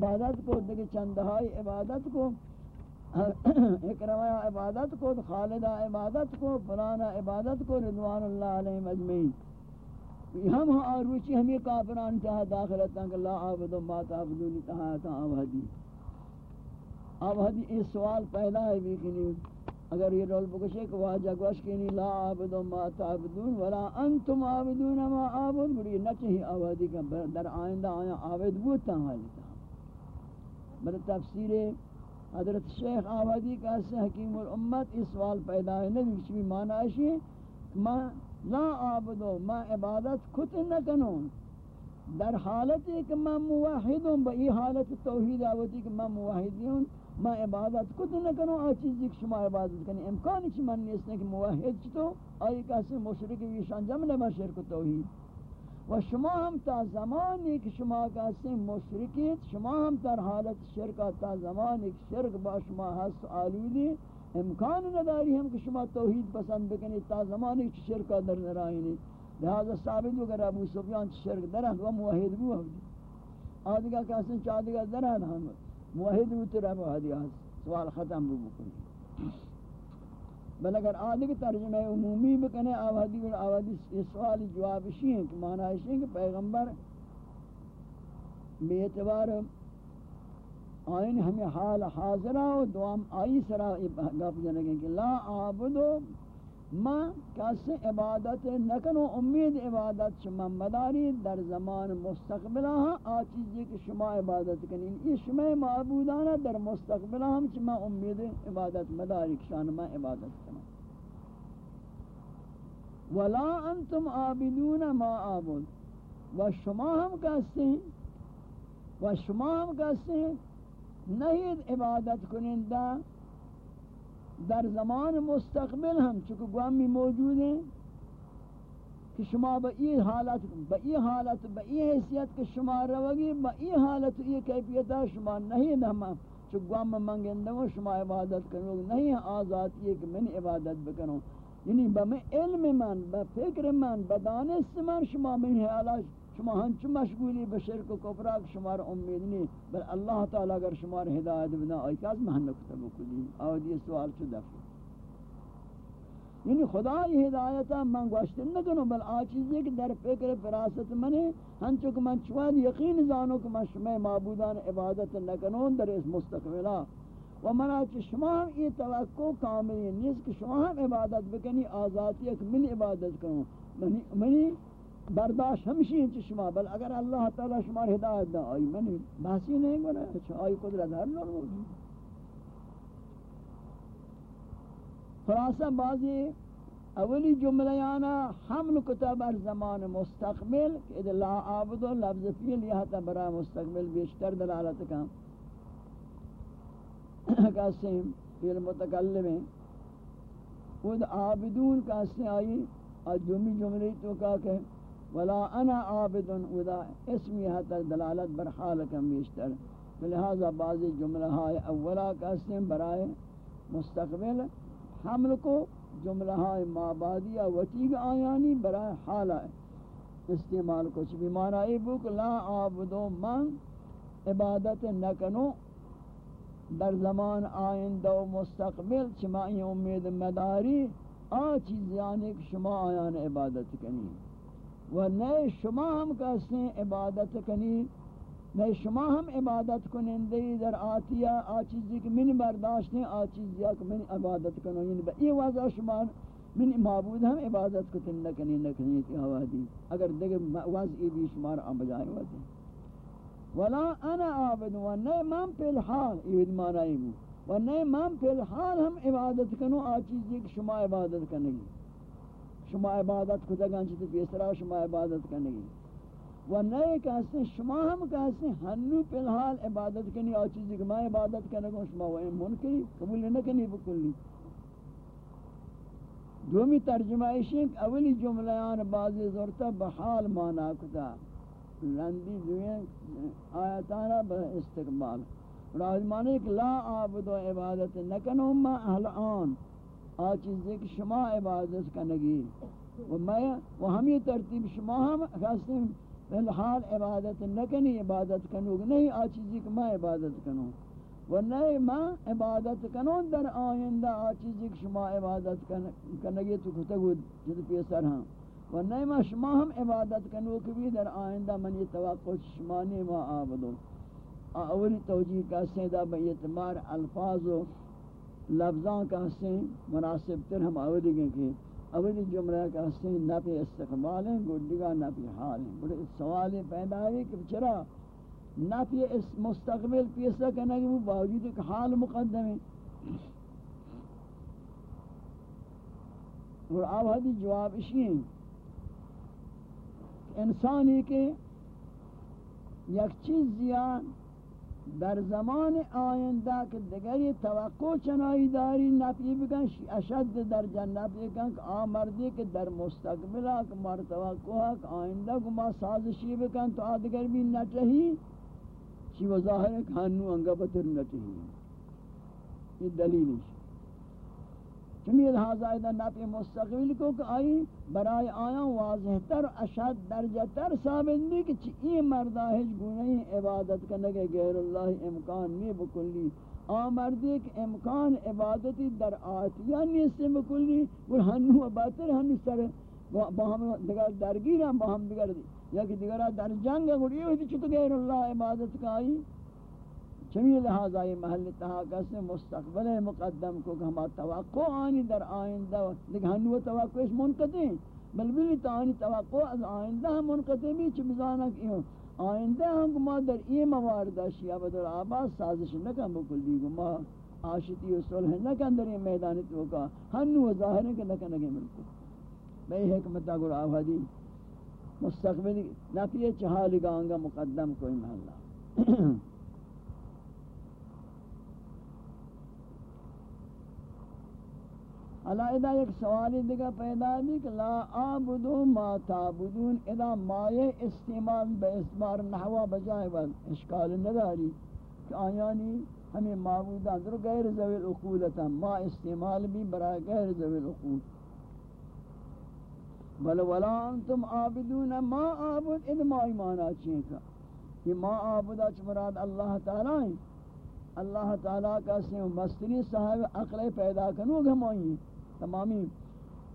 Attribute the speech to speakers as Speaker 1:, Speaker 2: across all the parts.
Speaker 1: عبادت کو دیکھ چندہائی عبادت کو ایک روایہ عبادت کو خالدہ عبادت کو فلانا عبادت کو رضوان اللہ علیہ مجمعین ہم ہاں آروچی ہمیں کافران چاہا داخلتا کہ لا عابد ما تعبدونی تحایتا آبادی آبادی اس سوال پہلا ہے بھی کہ اگر یہ رول بکشے کہ واجہ گوش کنی لا عابد ما تعبدون ولا انتم عابدون ما عابد بڑی نچہی آبادی کا در آئندہ آیا عابد بوتا حالتا بل تفسیر حضرت شیخ آبادی کا سے حکیم الامت اس سوال پیدا ہے، نبی کچھ بھی معنی ہے ما لا عابدو ما عبادت کت نکنو در حالت کہ میں موحد ہوں بئی حالت توحید آوتی کہ میں موحد ہوں، میں عبادت کت نہ کروں آ چیزی کہ شما عبادت کریں امکانی چی من نیست کہ موحد چتو آئی کسی مشرک ویشان جملے میں شرک توحید۔ و شما ہم تا زمانی کہ شما کسی مشرکیت شما ہم تر حالت شرک تا زمانی کہ شرک با شما حس آلودی امکان نداری ہم کہ شما توحید پسند بکنی تا زمانی کہ شرک در نرائنی لہذا ثابت ہو کر ابو سفیان شرک درہ و موحد بو ہو آدھگا کسی چادھگا درہ موحد ہوتے رہا موحدی آج سوال ختم بھی بکنی بل اگر آدھے کی ترجمہ عمومی بکنے آوادی اور آوادی یہ سوال جواب اسی ہیں کہ معنی اسی ہیں کہ پیغمبر بے اعتبار آئین ہمیں حال حاضرہ و دوام آئی سرا گپ جنگیں کہ لا عابدو ما کسی عبادت نکنو امید عبادت شما مداری در زمان مستقبلہ ہاں آچیزی کہ شما عبادت کنین۔ یہ شما معبودانا در مستقبلہ ہم شما امید عبادت مداری کشان ما عبادت کنو ولا انتم عابدون ما عابد و شما ہم کہتے ہیں؟ و شما ہم کہتے ہیں؟ نہیں عبادت کنندہ در زمان مستقبل ہم چکہ گوامی موجود ہیں کہ شما با ای حالت با ای حالت با ای حیثیت کہ شما روگی با ای حالت ای کیفیتہ شما نہیں نما چکہ گوام منگندہ و شما عبادت کرو نہیں آزاد یہ کہ من عبادت بکنو. یعنی با میں علم من با فکر من با دانست من شما من حالات شما ہنچ مشغولی بشرک و کفرات شمار امید نہیں بل اللہ تعالی اگر شمار ہدایت بنا آئی کہ از محنک تبو کلی آود سوال چو دفع. یعنی خدا یہ ہدایتا من گوشتر نکنو، بل آ چیزی کہ در فکر فراست منے ہنچو کہ من چواد یقین زانو کہ من شما معبودان عبادت نکنو، در اس مستقبلا و من آچ شما ہم یہ توقع کاملی نیست کہ شما ہم عبادت بکنی، آزادی ایک من عبادت کروں منی برداشت ہمشی ہیں چھ شما، بل اگر اللہ تعالی شما ہدایت دا آئی منی بحثی نہیں گونا اچھا آئی قدرت ہر نور موجود خلاصہ بعضی اولی جملیانا یعنی حمل کتاب ار زمان مستقبل کہ لا عابدو لفظ فیل یہ تا برا مستقبل بیشتر دلالت کا کہتے ہیں فیل متکلم ہیں۔ خود عابدون کہتے ہیں آئی اور جمعی جملی تو کہا کہ ولا انا عابد ودا اسمی حتی دلالت بر حال کم بیشتر. لہذا بعضی جملہ ہے اولا کا اسم برائے مستقبل حمل کو جملہ ہے مابادی وطیگ آیانی برائے حال ہے استعمال کو چھ بیمانا بک لا عابدو من عبادت نکنو در زمان آئندہ و مستقبل چمائی امید مداری آ چیز یعنی کہ شما آیان عبادت کنی. و نئے شما ہم کہتے عبادت کنی، نئے شما ہم عبادت کنندی در آتیا آ چیزی کہ من برداشت ہیں، آ چیزی کہ من عبادت کنو یعنی با ای وضع شما من معبود ہم عبادت کتن نکنی نکنی تی حوادی اگر دیکھ وضعی بھی شمار آن بجائے وضع ولا انا عابد و نئے من پی الحال، یہ معنی بو و نئے من پی الحال ہم عبادت کنو، آ چیزی کہ شما عبادت کنگی۔ شما عبادت کو دگان چیتے پیسرا شما عبادت کرنے گی و نئے کہتے ہیں شما ہم کہتے ہیں ہنو پی الحال عبادت کرنی اور چیزی کہ میں عبادت کرنے گا شما وہ منکری قبول نہ کرنی بکلی. دومی ترجمہ ایشی کہ اولی جملیان بعضی زورتا بحال مانا کتا. لندی دوئیں آیتانا با استقبال. راز مانے کہ لا عابد و عبادت نکنو ما اہل آن. آ چیزیں کہ شما عبادت کنگی و میں و ہم یہ ترتیب شما ہم خاصتے الحال عبادت نکنی عبادت کنوگ نہیں، آ چیزی کہ میں عبادت کنوں و نہیں میں عبادت کنوں در آئندہ آ چیزی کہ شما عبادت کنگی تو کتگو جد پیسر ہاں۔ و نہیں میں شما ہم عبادت کنو کہ بھی در آئندہ من یہ توقع شما نہیں ما آبدو اولی توجیہ کا سیدہ بیعتبار الفاظ و لفظاں کا حسین مناسب تر ہم اولی گئے کہ اولی جملہ کا حسین نفی استقبال ہیں گوڑگا نفی حال ہیں۔ بڑے سوال پیدا ہے کہ چرا؟ نفی اس مستقبل پیسا کرنا کہ وہ باوجود ایک حال مقدم ہے۔ اور آپ حدی جواب اسی ہیں انسانی کے یک چیز زیاد در زمان آینده که دیگری توقع چنایی داری، نفی بکن اشد در جنب بکن که آمردی که در مستقبل ها که مار توقع ها که آینده که ما سازشی بکن تو آدگر بھی نچهی چی و ظاہر ہے کہ ہنو انگا بطر نچهی یہ دلیلش. چمی لحاظ آئیدہ نفی مستقبل کو کہ آئی برای آیاں واضح تر، اشد درجہ تر ثابت بھی کہ چی مردہ ہج گناہی عبادت کرنے غیر اللہ امکان نہیں بکلی۔ آ مردی کہ امکان عبادتی در آتیہ نہیں سے بکلی اور ہنو باتر ہنو سر باہم دیگر درگیر ہیں باہم دیگر دی یا کہ دیگر در جنگ ہے اور یہ ہوتی چھو غیر اللہ عبادت کا آئی؟ چمی لہذا یہ محل تحاقہ سے مستقبل مقدم کو کہ ہما توقع آنی در آئندہ لیکن ہنو توقع اس منقطع بل بلی تانی توقع از آئندہ ہم منقطع بھی چھ بزانا کہ آئندہ ہم کو ما در ای مواردہ شیعہ بدر آباز سازش نکن بکل دیگو، ما آشتی و صلح نکن در یہ میدانی توقع ہنو ظاہر ہے کہ نکن نگے ملکو بھئی حکمتہ گر آوہدی مستقبلی نفی چہالی گانگا مقدم کوئی محلہ۔ علیدہ ایک سوالی دیگا پیدا بھی کہ لا آبدو ما تابدون ادا مائے استعمال بے اسمار نحوہ بجائے وقت اشکال نداری. کہ آیانی ہمیں معبودان در غیر ذوی العقولتا ما استعمال بھی برای غیر ذوی العقول. بل ولا انتم عابدون ما عابد اد ما ایمانا چیئے یہ ما عابدہ چمراد اللہ تعالی ہیں اللہ تعالیٰ کا سے مستری صاحب عقل پیدا کنو گھمائیں تمامی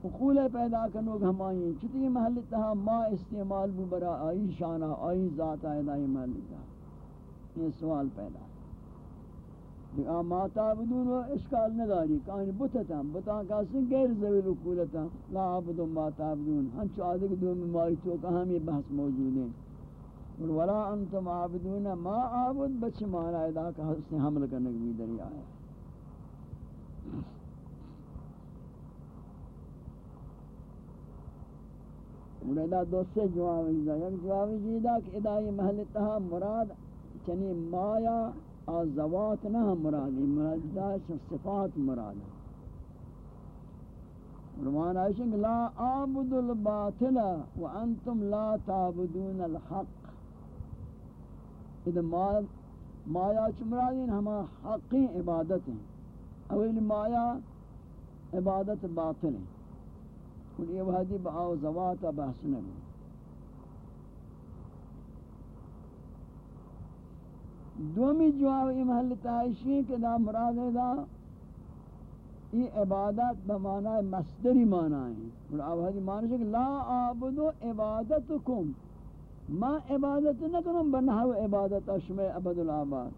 Speaker 1: حقول پیدا کنو ہمائیں چتی محل تہا ما استعمال بو برا آئی شانہ، آئی ذات آئی دائی محل تہا یہ سوال پیدا۔ دیکھا، ما تعبدون و اشکال نداری۔ کہانی بتتا بتا کہاستے غیر زویل حقولتا لا عبدو ما تعبدون۔ ہنچو آدھے دو میں ماری تو کہاں یہ بحث موجود ہیں۔ اور ولا انتم عابدون، ما عابد، بچ مانا ادا کہ حسن حمل کرنے کی دریا ہے ادا دو سے جواب دا یک یعنی جواب جیدا کہ ادا یہ محل تہا مراد چنی مایا ازوات نہ مراد مراد دا صفات مراد فرمان عائشہ لا اعبد الباطل وانتم لا تعبدون الحق۔ اذا ما مایا چمرادین ہما حقی عبادت ہیں۔ اولی مایا عبادت باطل ہیں۔ کل یہ وحدی بآو زواتا بحث نبی. دومی جواب یہ محل تحاشی ہے کہ دا مراد ہے دا یہ عبادت بمعنی مصدری معنی ہے اور آوازی معنی ہے کہ لا آبدو عبادتکم. ما عبادت نکنم بنحو عبادت اشمع عبد العباد.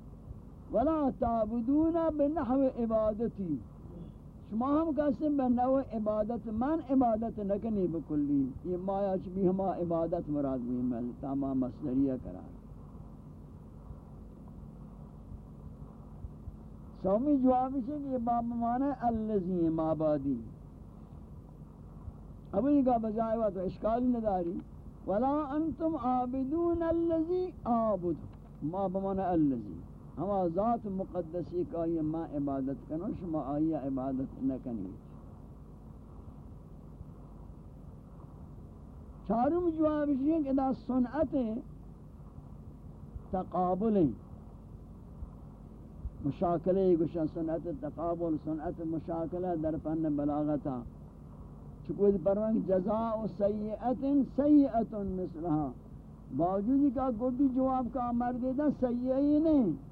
Speaker 1: ولا تعبدون بنحو عبادتی. شما ہم کہتے ہیں نو عبادت، من عبادت نکنی بکلی۔ یہ مایا چبی ہما عبادت مراد بھی مل تمام مصدریہ قرار۔ سومی جواب ہے کہ یہ باب معنی اللذی مابادی۔ اب یہ کہا بجائے ہوا تو اشکال نداری ولا انتم عابدون اللذی عابد ما بمعنی اللذی ہما ذات مقدسی کا یہ ما عبادت کنو شما آئی عبادت نکنی چارم جواب یہ کہ دا سنعت تقابل مشاکلہ گوشن سنعت، تقابل، سنعت، مشاکلہ در فن بلاغتا۔ چکوید پرونگ جزاء سیئت سیئت مثلها باوجود کہ گوڑی جواب کا مرد دا صحیح نہیں۔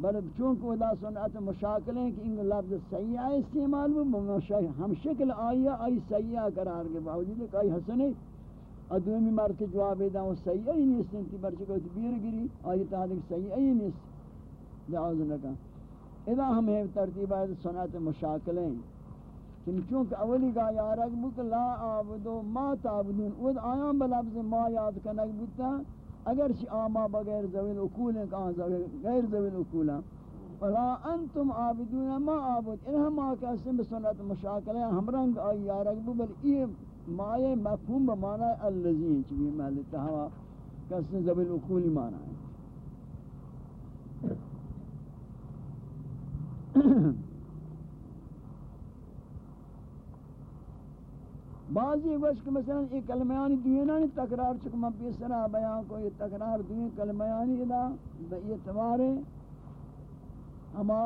Speaker 1: بل چونکہ ودا سنت مشاکل ہیں کہ ان لفظ سیاح استعمال وہ ہم شکل آیا آئی سیاح قرار کے باوجود کہ آئی حسن ہے۔ ادومی مرد کے جواب دا وہ سیاح ہی نہیں سنتی برچہ کوئی تبیر گری، آئی تعلق سیاح ہی نہیں لعوذ لکا اذا ہمیں ترتیب ہے سنت مشاکل ہیں۔ چونکہ اولی کا یارک بک لا عابدو ما تعبدون ود آیان بلفظ ما یاد کنک بکتا اگر چی آما بغیر زویل اکول ہیں، کہاں زویل غیر زویل اکول ہیں۔ فلا انتم عابدون، ما عابد؟ انہا ما کہتے ہیں بسنت مشاکل ہیں۔ ہم رنگ آئی یا رگبو بل یہ مائے مفہوم بمانا ہے اللذین چوی محلتا ہوا کہتے ہیں زویل اکولی مانا ہے۔ بعضی وقت کہ مثلا یہ کلمیانی دوینانی تکرار چکم میں پیسرا بیان کو یہ تکرار دوین کلمیانی دا بئی اعتبار ہما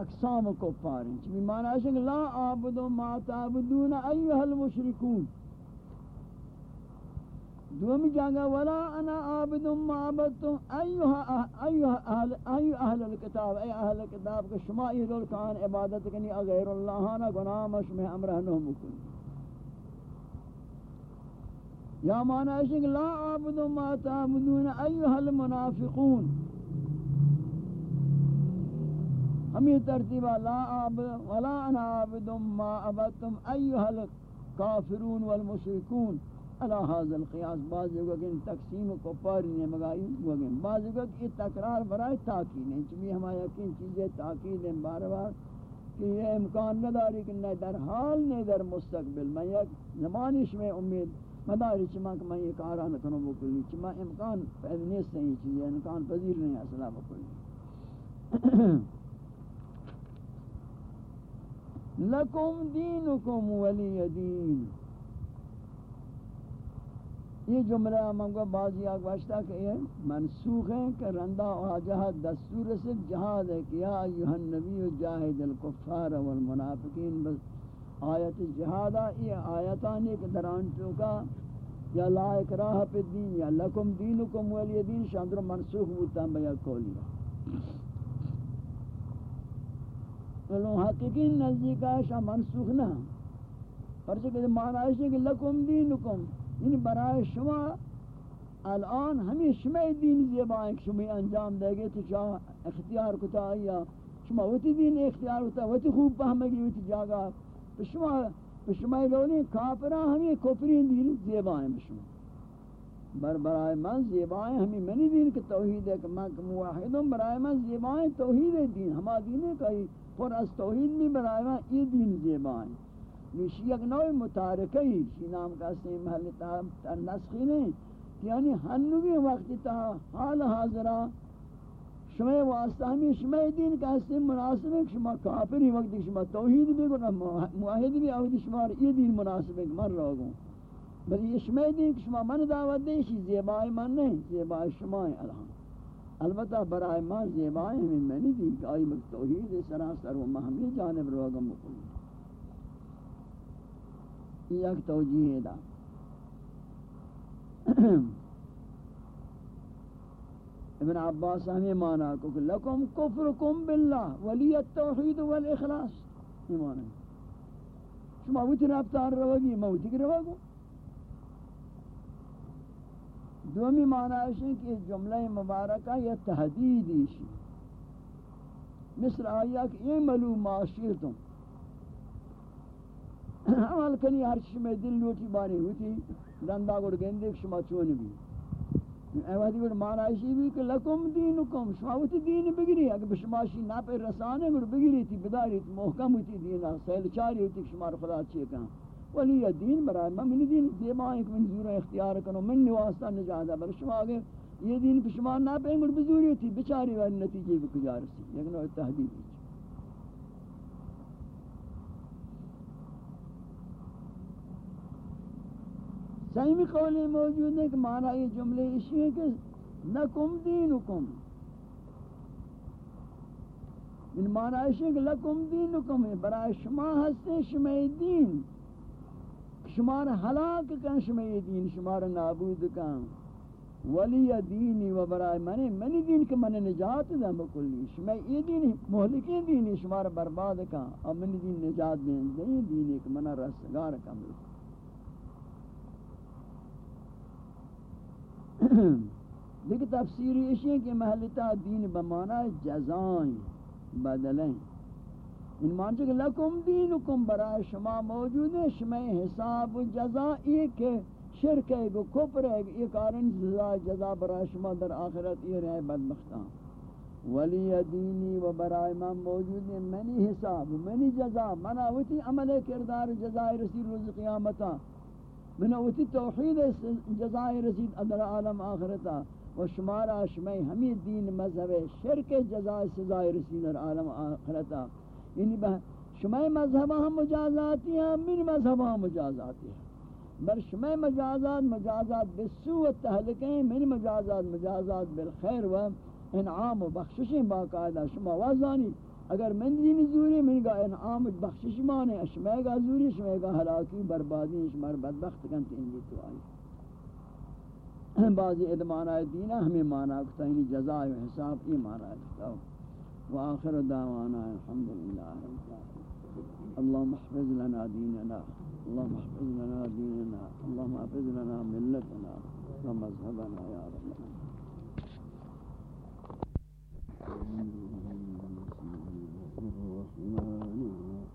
Speaker 1: اقسام کو پاریں۔ چمی معنی ہے کہ لا عابدو ما تعبدون ایوہ المشرکون۔ دومی جانگا ولا انا عابد ما عبدتم ایوہ ایوہ اہل ایوہ اہل الكتاب ای اہل الكتاب کہ شما یہ دول کان عبادت کنی، اغیر اللہ آنا گناہ مشمع، امرہ نو مکنی یا معنی ہے کہ لا عابد ما تعبدون ایها المنافقون. ہمیں ترتیبہ لا عابد ولا انا عابد ما عبدتم ایها الكافرون والمشركون على هذا القياس بعض جگہ کہ تقسیم کفار نے مگائی ہوگے بعض جگہ کہ تکرار برائے تاکید ہے چمی ہمارا یقین چیزیں تاکید ہیں بار بار کہ یہ امکان نہ داری کہ نہ در حال نہ در مستقبل۔ میں یک زمانش میں امید مداری چما کہ میں یہ کارا نہ کروں بکلی چما امکان پیدا نہیں سے یہ چیز امکان پذیر نہیں یعنی اصلا بکلی. لکم دینکم ولی دین. یہ جملہ منگو بعضی آگ باشتا کہ یہ منسوخ ہے کہ رندہ واجہ دستور سے جہاد ہے کہ یا ایوہ النبی جاہد الکفار والمنافقین، بس آیت جہادہ یہ آیتان ایک دران چوکا یا لا اکراہ پی دین یا لکم دینکم ولی دین شاندر منسوخ بودتا بیا کولیا ولو حقیقی نزدیکا شاہ منسوخ نہ۔ پرچہ معنی ہے کہ لکم دینکم یعنی برای شما الان ہمیں شما دین زیبا ہیں کہ شما انجام دے گے تو چاہ اختیار کتا آیا شما وتی دین اختیار ہوتا وتی خوب پہمگی، وتی جاگا شما شما لونی کافرہ ہمیں کفری دین زیبا ہیں شما. بر برائے من زیبا ہیں ہمیں منی دین کہ توحید ہے کہ میں موحدوں برائے من زیبا ہیں توحید دین. ہما دین ہے کہ پر از توحید بھی برائے من یہ دین زیبا ہیں نیشی یک نوع متارکی شی نام کا سیم محل تا نسخی نہیں یعنی ہنوگی وقتی تا حال حاضرہ شما واسطہ ہمیں شما دین کا اس مناسب ہے شما کافر ہی وقت شما توحید بھی گنا معاہد بھی آوید شما یہ دین مناسب ہے مر رہو گو بلی یہ شما دین شما من دعوت دے شی زیبائی من نہیں زیبائی شما ہے الہم البتہ برائے ما زیبائی ہمیں میں نہیں دی کہ آئی مک توحید سراسر و مہمی جانب رہو گا مکلی یہ ایک توجیہ دا ابن عباس ہمیں مانا کہ لکم کفرکم باللہ ولی التوحید والإخلاص. یہ مانا شما ویتی رفتار روگی موتی کی روگو دومی معنی ہے کہ جملہ مبارکہ یہ تحدیدی شی مثل آیا کہ یہ ملو معاشرتم عمل کنی ہر شما دل لوٹی بانی ہوتی دندہ گوڑ گندے شما چونی بھی ایوادی گوڑ معنی بھی کہ لکم دینکم، شما ہوتی دین بگری، اگر بشماشی نا پر رسانے گوڑ بگری تھی بداری تھی محکم ہوتی دینا سیل چاری ہوتی شما رو خدا چیئے کہاں ولی یہ دین برای من من دین دیبا ایک من زور اختیار کنو، من نواستا نجاہدہ بر شما اگر یہ دین پشما نا پر گوڑ بزوری تھی بچاری والی نتیجے بکجار سی لیکن وہ تحدید ہے صحیح قولی موجود ہے کہ معنی یہ جملے اسی ہے کہ لکم دینکم۔ ان معنی اسی ہے کہ لکم دینکم ہے برای شما ہستے شما دین۔ شما را حلاک کن شما دین، شما را نابود کن۔ ولی دینی و برای منی منی دین کہ من نجات دیں بکلی شما یہ دین محلکی دینی شما برباد کن۔ اور منی دین نجات دیں دیں دینی کہ من رسگار کن۔ دیکھ تفسیری اشیاء کہ محلتا دین بمانا جزائیں، بدلیں۔ ان مانچہ کہ لکم دینکم برای شما موجود ہے شما حساب و جزائی کہ شرک ہے گو کفر ہے، یہ کارن جزا جزا برای شما در آخرت یہ رہے بدبختان ولی دینی و برای من موجود ہے منی حساب، منی جزا منا وتی عمل کردار جزائے رسید روز قیامتا منا وتی توحید جزائے رسید ادر عالم آخرتا و شمارا شمی ہمیں دین مذہب شرک جزائے سزائے رسید در عالم آخرتا یعنی شمع مذہب ہم مجازاتی ہیں من مذہب ہم مجازاتی ہیں۔ بر شمع مجازات مجازات بسو و تحلقیں من مجازات مجازات بالخیر و انعام و بخششیں باقاعدہ شما وازانی اگر من دین زوری، من گا انعام بخشش مانے شمع گا زوری شمع گا حلاکی، بربادی شمار بدبخت کنتے ہیں تو آئی. بعضی ادمان ادمانہ دینہ ہمیں مانا کتا یعنی ہے جزائے و حساب، یہ مانا کتا. ہے وآخر دعوانا الحمد لله اللهم احفظ لنا ديننا اللهم احفظ لنا ديننا اللهم احفظ لنا ملتنا ومذهبنا يا رب العالمين الرحمن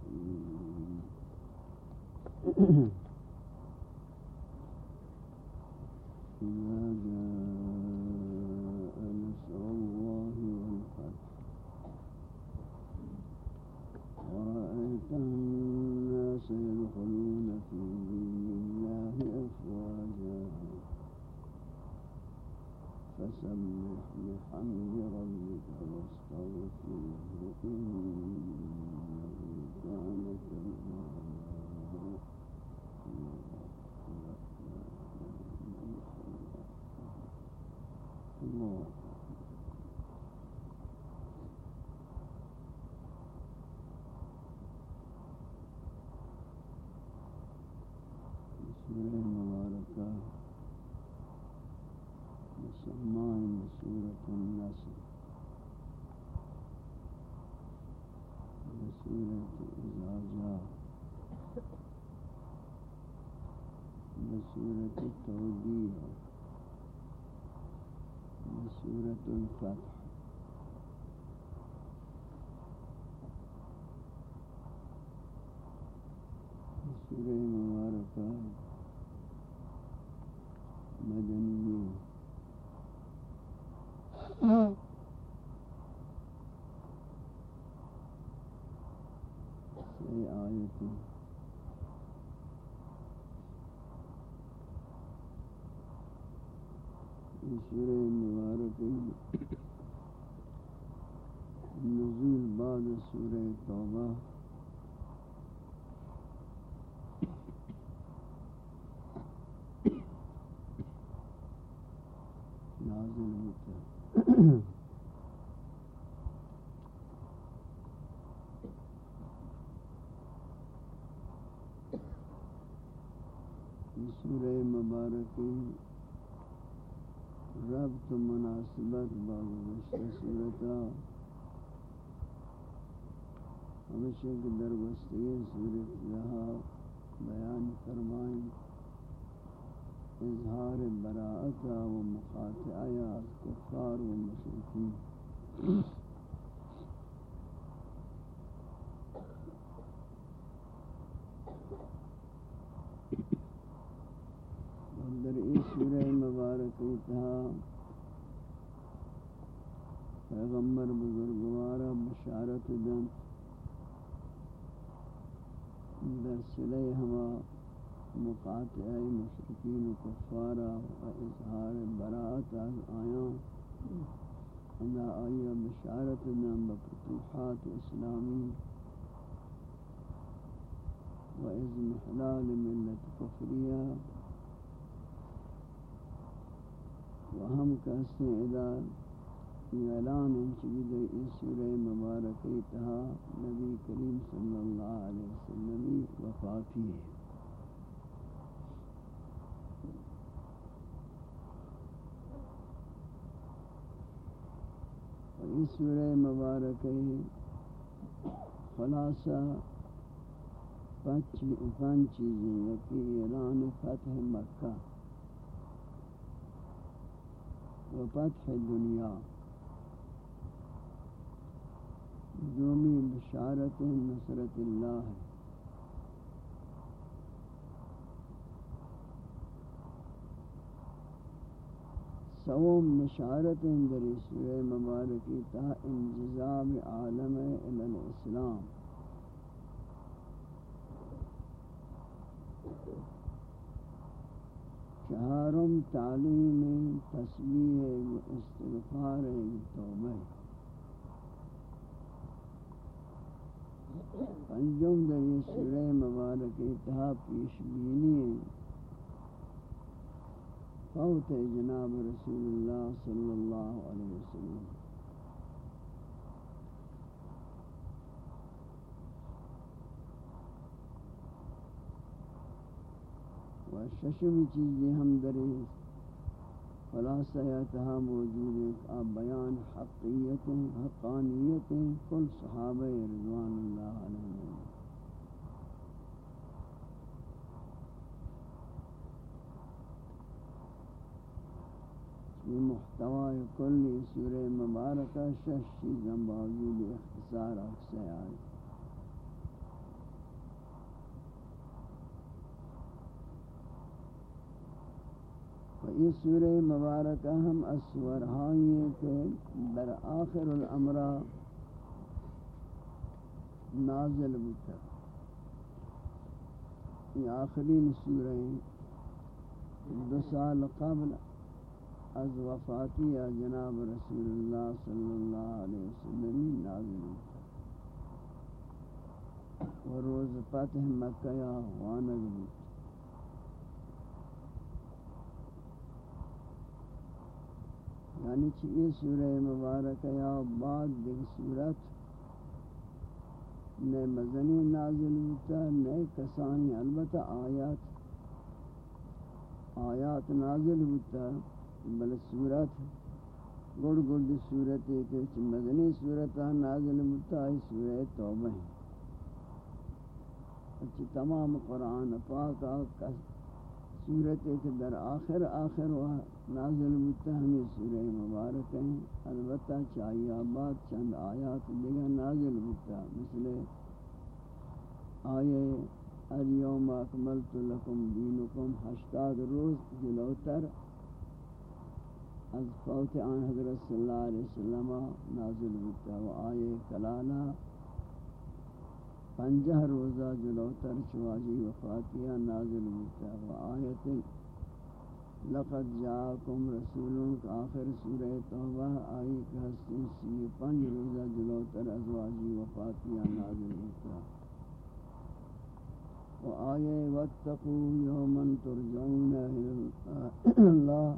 Speaker 1: سورة مباركة مدنی سی آیتی سورہ مبارک نزول بعد سورہ توبہ نازل ہوتا سورہ مبارکی ربط مناسبت باغ صورتا ہمیشہ کے در بستی صورت یہاں بیان فرمائیں اظہار براعت و مخاطعہ از کفار و مشرکین در این سورہ مبارک تھا پیغمبر بزرگوارا بشارت دن. در صلح ہما مقاطع مشرکین و کفارا و اظہار براعت از آیان أنا آیا بشارت نام بفتوحات اسلامی و از محلال ملت کفریہ و ہم کہتے ہیں ادار یہ اعلان شدید اس سورہ مبارک اتہا نبی کریم صلی اللہ علیہ وسلم وفاتی ہے۔ اس سورہ مبارک خلاصہ پانچ پانچ چیزیں یکی اعلان فتح مکہ و فتح دنیا۔ دومی بشارت نصرت اللہ ہے۔ سوم نشارت در سورہ مبارکی تا انجزاب عالم الاسلام۔ چہارم تعلیم تسبیح استغفار توبہ۔ پنجم در یہ سورہ مبارکی تا پیش بینی فوت جناب رسول اللہ صلی اللہ علیہ وسلم۔ و ششم چیزیں ہم دری خلاصہ یاتہا موجود ہے بیان حقیت حقانیت کل صحابہ رضوان اللہ علیہ یہ محتوی کلی سورہ مبارکہ شش چیزیں باوجود اختصار اکسے آئی و یہ سورہ مبارکہ ہم اسور ہائیں کہ در آخر الامرہ نازل بتا یہ آخرین سورہ دو سال قبل از وفاتی جناب رسول اللہ صلی اللہ علیہ وسلم نازل ہوتا و روز فتح مکہ یا وانگ بود یعنی چی یہ سورہ مبارکہ یا بعد دیکھ سورت نئے مزنی نازل ہوتا نئے کسانی، البتہ آیات آیات نازل ہوتا بل صورت گڑ گڑ دی صورت ہے کہ مدنی صورت نازل متائی سورہ توبہ ہے۔ اچھی تمام قرآن پاک آکا صورت ہے کہ در آخر آخر و نازل متا ہمیں سورہ مبارک ہیں، البتہ چاہیے آباد چند آیات دیگر نازل متا مثل آئے اليوم اکملت لکم دینکم، ہشتاد روز جلوتر از فوت آن حضرت صلی اللہ علیہ وسلم نازل ہوتا و آئے کلالا پنجہ روزہ جلوتر چواجی وفاتیہ نازل ہوتا و آیت لقد جاکم رسولوں کا آخر سورہ توبہ، آئی کہ ہستی سی پنج روزہ جلوتر ازواجی وفاتیہ نازل ہوتا و آئے واتقوا یومن ترجعون اللہ۔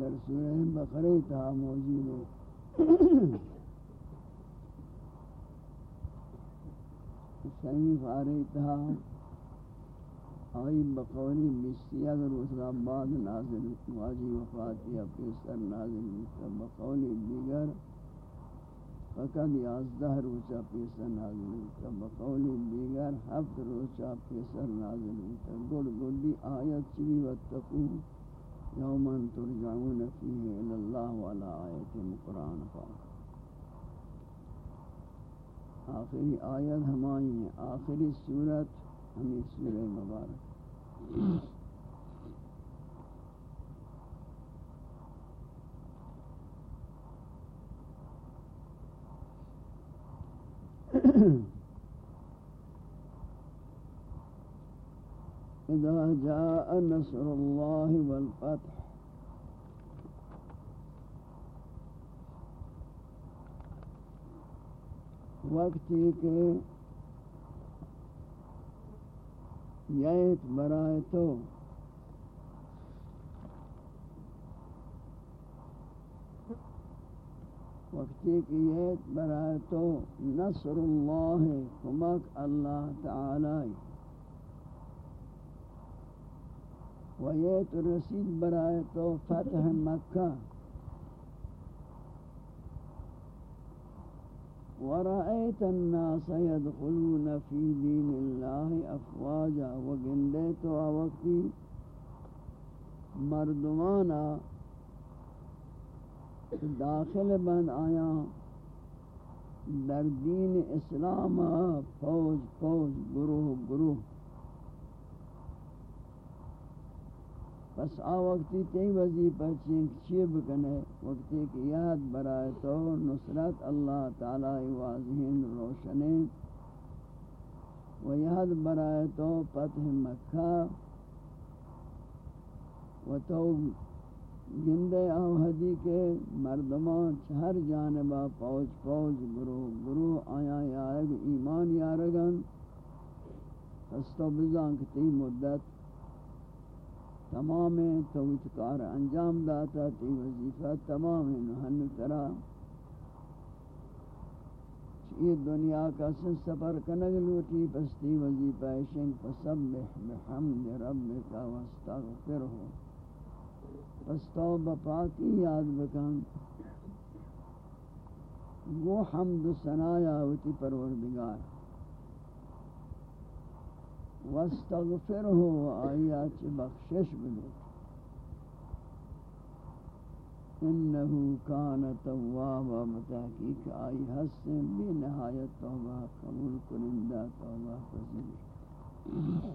Speaker 1: در سورہ بقرہ تا موجود ہے۔ سیمی فارغ تا آئی بقولی بیستی اگر اسرا بعد نازل واجی وفات یا پیسر نازل ہوتا بقولی دیگر فقط یازدہ روچہ پیسر نازل ہوتا بقولی دیگر ہفت روچہ پیسر نازل ہوتا گڑ گڑی آیت چوی واتقون یومن ترجعون فیه الاللہ والا آیت قرآن پاک۔ آخری آیت ہماری ہیں آخری صورت ہمیں سورہ مبارک۔ إذا جاء نصر الله والفتح وقتی کہ ییت برائے تو وقتی کہ ییت برائے تو نصر اللہ کمک اللہ تعالی و یہ تو رسید برائے تو فتح مکہ۔ ورأيت الناس يدخلون في دين الله أفواجا وقنديت وقتي مردمانا داخل بند آیا در دین اسلام فوج فوج گروہ گروہ پس آ وقتی تی وظیفہ چین چی بکنے؟ وقتی کی یاد برائے تو نصرت اللہ تعالی واضحین روشنیں و یاد برائے تو فتح مکہ و تو گندے آوہدی کے مردمان چہر جانبا پوچ پوچ گروہ گروہ آیا یارگ ایمان یارگن پس تو بزان کتی مدت تمام تویت کار انجام داتا تی وظیفہ تمام نحن کرا یہ دنیا کا سن سفر کنگ لوٹی، پس تی وظیفہ شنگ فسبح بحمد ربکا واستغفر ہو پس تو بپاکی یاد بکن۔ وہ حمد و سنایا ہوتی پروردگار۔ واستغفره آیات بخشش بدو انه کان توابا بتحقیق آئی حسن بی نہایت توبہ قبول کرندہ توبہ پذیر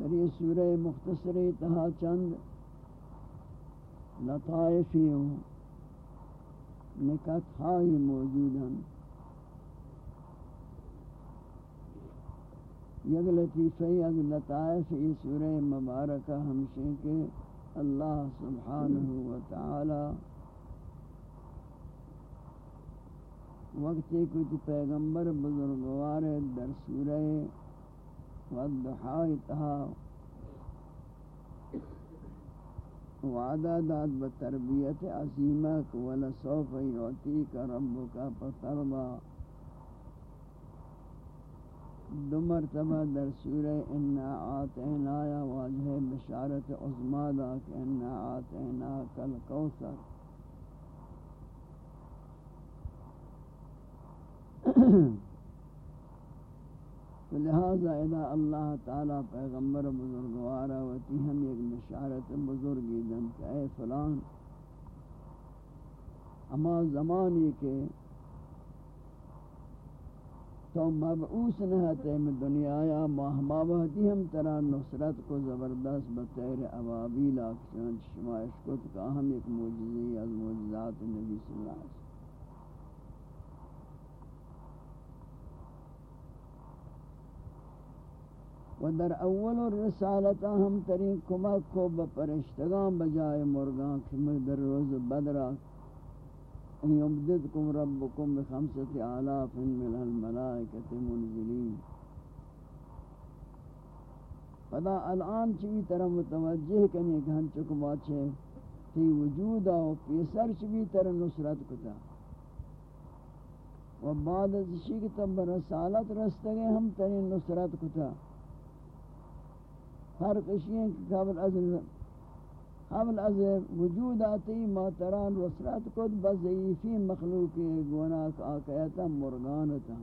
Speaker 1: در یہ سورہ مختصر تہا چند لطائفی و نکت ہائی موجود یک لطیفی یک لطائف ای سورہ مبارکہ ہمشہ کے اللہ سبحانہ وتعالی وقت کچھ پیغمبر بزرگوار در سورہ والدحائی تہا وعدہ داد بتربیت عظیمہ ولا سوف یعطیک ربک فترضا دو مرتبہ در سورہ انا آتینا یا واجہ بشارت عظمہ دا کہ انا آتینا کل کوثر لہذا اذا اللہ تعالی پیغمبر بزرگوارا وتی ہم ایک بشارت بزرگی دن کہ اے فلان، اما زمانی کے تو مبعوث نہتے میں دنیا یا ماہما وحدی ہم ترا نصرت کو زبردست بطیر ابابیل آکشان شمائش کو تو ہم ایک موجزی از موجزات نبی صلی اللہ علیہ وسلم۔ و در اول الرسالتا ہم ترین کمک کو بپرشتگان بجائے مرگان کہ در روز بدرہ ان یمددکم ربکم بخمسط آلاف من الملائکت منزلین۔ پدا الان چوی طرح متوجہ کنی کہ ہم چکو باچے تی وجود آو پیسر چوی طرح نصرت کتا۔ و بعد از اسی کی تب رستگے ہم ترین نصرت کتا۔ فرق اشیاء کہ قبل از قبل از وجود آتی ماتران رسرت کد بضعیفی مخلوقی گوناک آقیتا مرگانتا.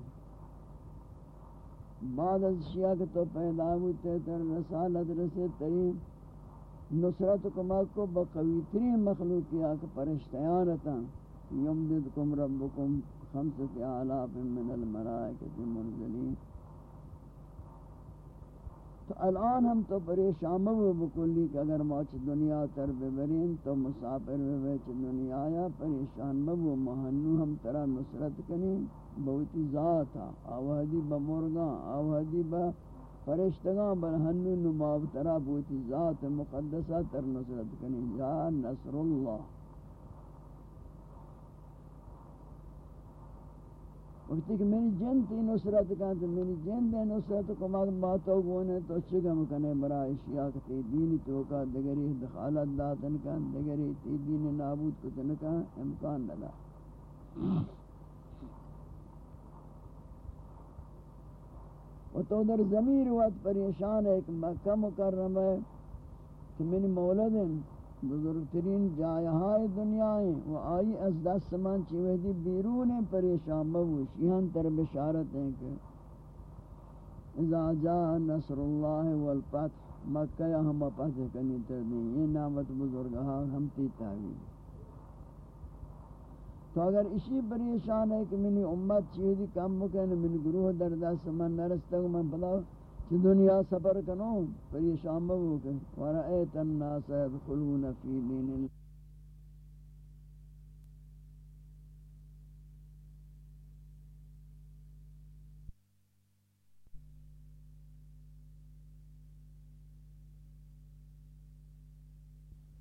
Speaker 1: بعد از شیعہ کہ تو پیدا ہوتے تر رسالت رسے ترین نصرت کمک کو بقوی ترین مخلوقی آکا پرشتیانتا. یمددکم ربکم خمسة آلاف من الملائکت منزلین تو الان ہم تو پریشان ہو بکلی کہ اگر موچ دنیا تر ببرین تو مسافر ویچ دنیا یا پریشان مبو مہنو ہم ترا نصرت کنیں بہتی ذاتا آوہدی با مرگان آوہدی با فرشتگان بر ہنو نماب ترا بہتی ذات مقدسہ تر نصرت کنیں یا نصر اللہ۔ وقتی کہ منی جن تی نصرت کن، تو منی جن دے نصرت کو مغم باتو گونے تو چگم کنے برا اشیاء کتی دینی توکا دگری دخالت داتن کن، دگری تی دین نابود کتن کن، امکان ندا۔ و تو در ضمیر وقت پریشان ہے کہ مکہ مکرم ہے کہ من مولد بزرگترین جایہائی دنیا ہیں وہ آئی از دست من چیوہدی بیرون پریشان مبوش یہاں تر بشارت ہیں کہ اذا جا نصر اللہ والفتح، مکہ یا ہم پتہ کنی تر دیں، یہ نعمت بزرگہاں ہم تی تعویل تو اگر اسی پریشان ہے کہ منی امت چیزی کم مکن من گروہ در دست من نرستا من پدا چی دنیا سفر کنو پریشان بہو کہ ورائیت الناس ادخلون فی دین اللہ.